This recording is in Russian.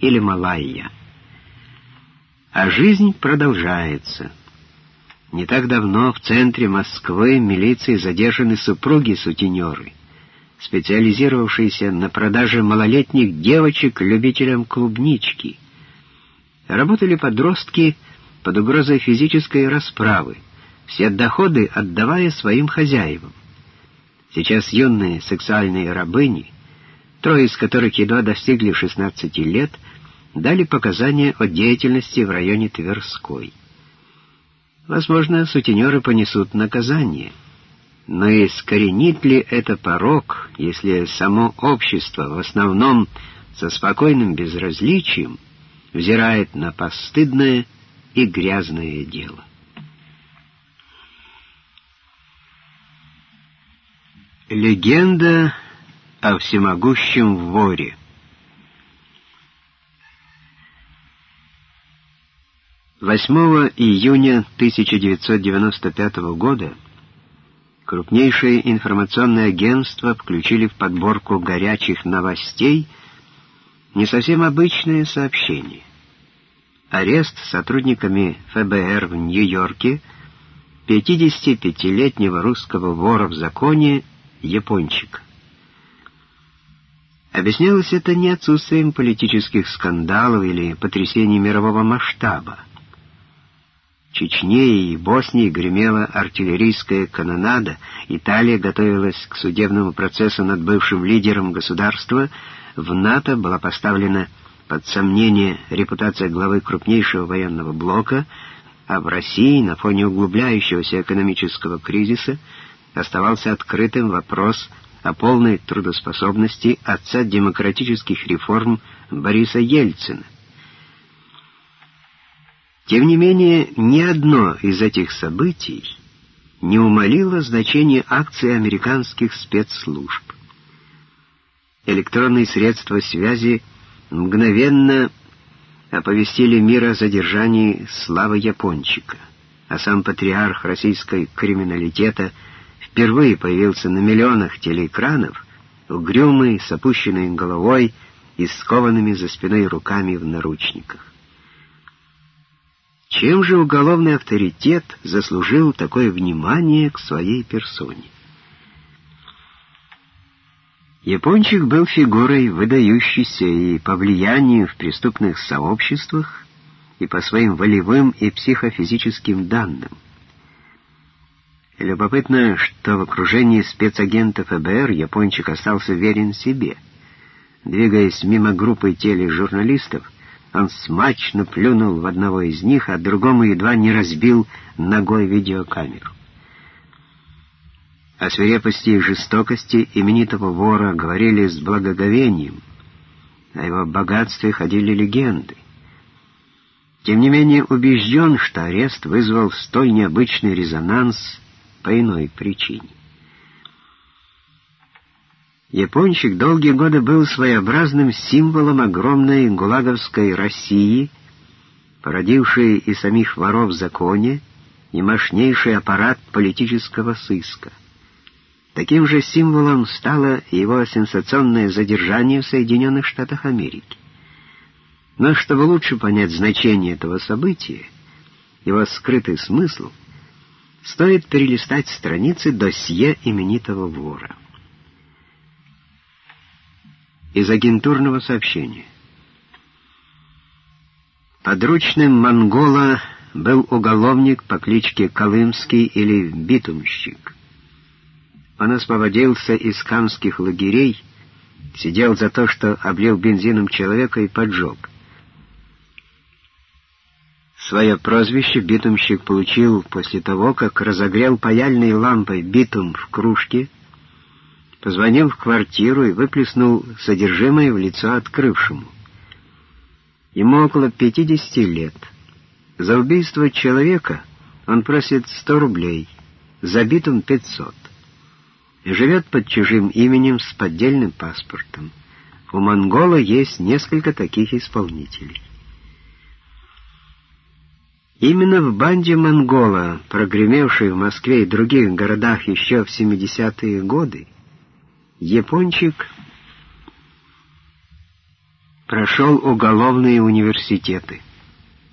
или Малайя. А жизнь продолжается. Не так давно в центре Москвы милиции задержаны супруги-сутенеры, специализировавшиеся на продаже малолетних девочек любителям клубнички. Работали подростки под угрозой физической расправы, все доходы отдавая своим хозяевам. Сейчас юные сексуальные рабыни, трое из которых едва достигли 16 лет, дали показания о деятельности в районе Тверской. Возможно, сутенеры понесут наказание. Но искоренит ли это порог, если само общество в основном со спокойным безразличием взирает на постыдное и грязное дело? Легенда о всемогущем воре Восьмого июня 1995 года крупнейшие информационные агентства включили в подборку горячих новостей не совсем обычное сообщение. Арест сотрудниками ФБР в Нью-Йорке 55-летнего русского вора в законе Япончик. Объяснялось это не отсутствием политических скандалов или потрясений мирового масштаба. В Чечне и Боснии гремела артиллерийская канонада, Италия готовилась к судебному процессу над бывшим лидером государства, в НАТО была поставлена под сомнение репутация главы крупнейшего военного блока, а в России на фоне углубляющегося экономического кризиса оставался открытым вопрос о полной трудоспособности отца демократических реформ Бориса Ельцина. Тем не менее, ни одно из этих событий не умалило значение акций американских спецслужб. Электронные средства связи мгновенно оповестили мир о задержании Славы Япончика, а сам патриарх российской криминалитета – впервые появился на миллионах телеэкранов, угрюмый, с опущенной головой и скованными за спиной руками в наручниках. Чем же уголовный авторитет заслужил такое внимание к своей персоне? Япончик был фигурой, выдающейся и по влиянию в преступных сообществах, и по своим волевым и психофизическим данным. Любопытно, что в окружении спецагентов ФБР япончик остался верен себе. Двигаясь мимо группы тележурналистов, он смачно плюнул в одного из них, а другому едва не разбил ногой видеокамеру. О свирепости и жестокости именитого вора говорили с благоговением, о его богатстве ходили легенды. Тем не менее убежден, что арест вызвал столь необычный резонанс по иной причине. Япончик долгие годы был своеобразным символом огромной гулаговской России, породившей и самих воров в законе, и мощнейший аппарат политического сыска. Таким же символом стало его сенсационное задержание в Соединенных Штатах Америки. Но чтобы лучше понять значение этого события, его скрытый смысл — стоит перелистать страницы досье именитого вора. Из агентурного сообщения. Подручным монгола был уголовник по кличке Колымский или Битумщик. Он освободился из камских лагерей, сидел за то, что облил бензином человека и поджег. Свое прозвище битумщик получил после того, как разогрел паяльной лампой битум в кружке, позвонил в квартиру и выплеснул содержимое в лицо открывшему. Ему около 50 лет. За убийство человека он просит 100 рублей, за битум 500. Живет под чужим именем с поддельным паспортом. У монгола есть несколько таких исполнителей. Именно в банде «Монгола», прогремевшей в Москве и других городах еще в 70-е годы, япончик Прошел уголовные университеты.